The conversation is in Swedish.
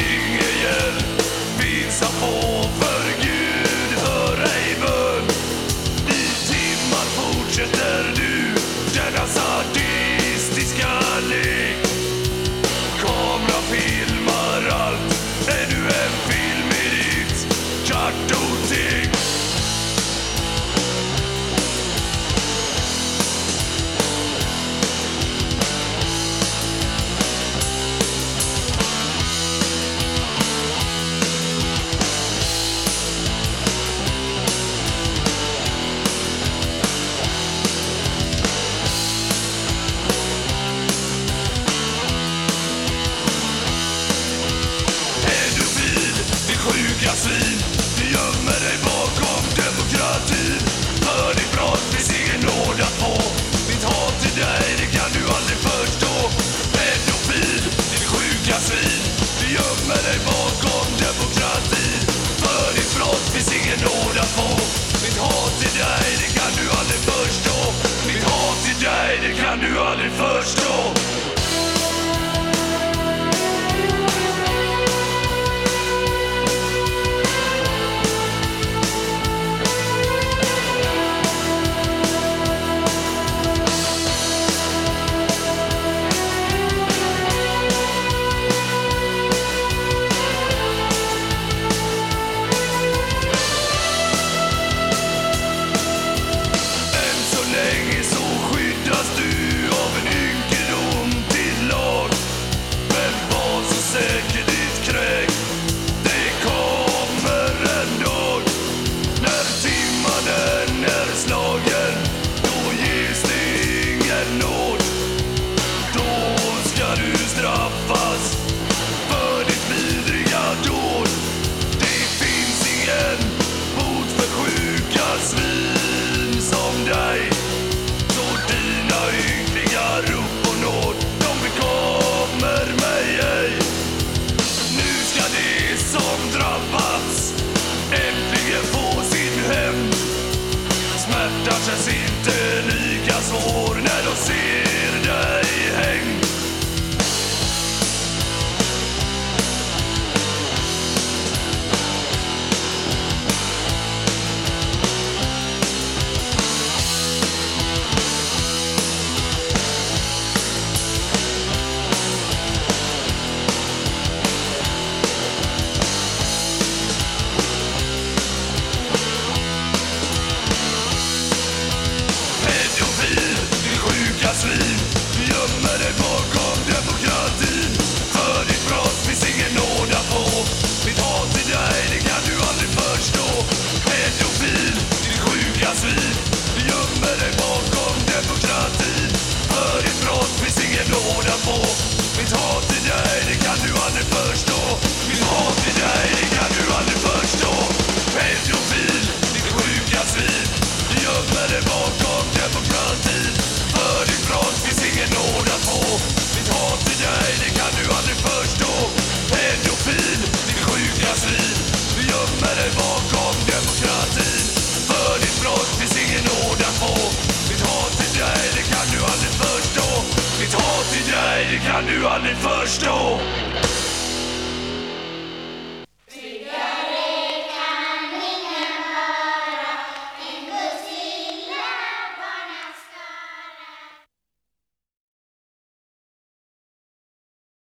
Ingen hjälp, Ingegärd, pinsamt know you. Nej, det kan du aldrig förstå.